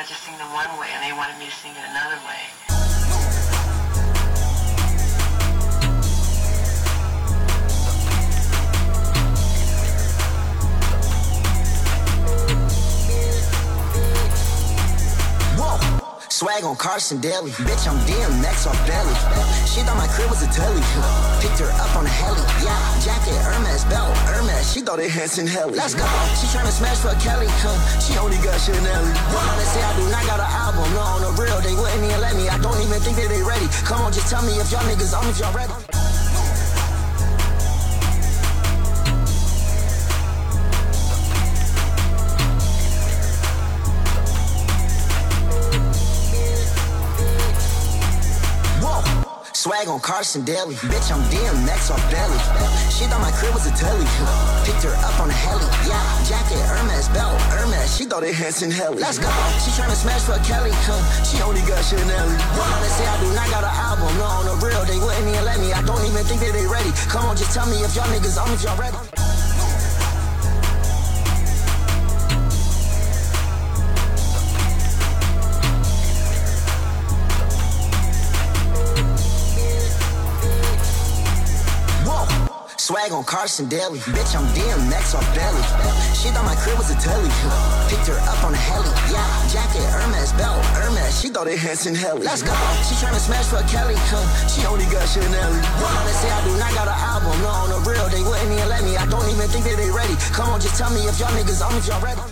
wanted to sing them one way and they wanted me to sing it another way. Swag on Carson Daly. Bitch, I'm DMX off belly. She thought my crib was a telly. Picked her up on a heli. Yeah, jacket, Hermes, belt, Hermes. She thought it Hanson Heli. Let's go. She tryna smash for Kelly. Huh. She only got Chanel. They say I do not got an album. No, on the real, they wouldn't even let me. I don't even think that they ready. Come on, just tell me if y'all niggas on, if y'all ready. Swag on Carson Daly. Bitch, I'm DMX off belly. She thought my crib was a telly. Picked her up on a heli. Yeah, jacket, Hermes, belt, Hermes. She thought it Hanson Heli. Let's go. She tryna smash for Kelly. She only got Chanel. Say I do not got an album. No, on the real, they wouldn't even let me. I don't even think that they ready. Come on, just tell me if y'all niggas on, if y'all ready. Swag on Carson Daly. Bitch, I'm DMX off belly. She thought my crib was a telly. Picked her up on a heli. Yeah, jacket, Hermes, belt, Hermes. She thought it Hanson Heli. Let's go. She tryna smash for a Kelly. She only got Chanel. Say I do not got an album. No, on the real, they wouldn't even let me. I don't even think that they ready. Come on, just tell me if y'all niggas on, if y'all ready.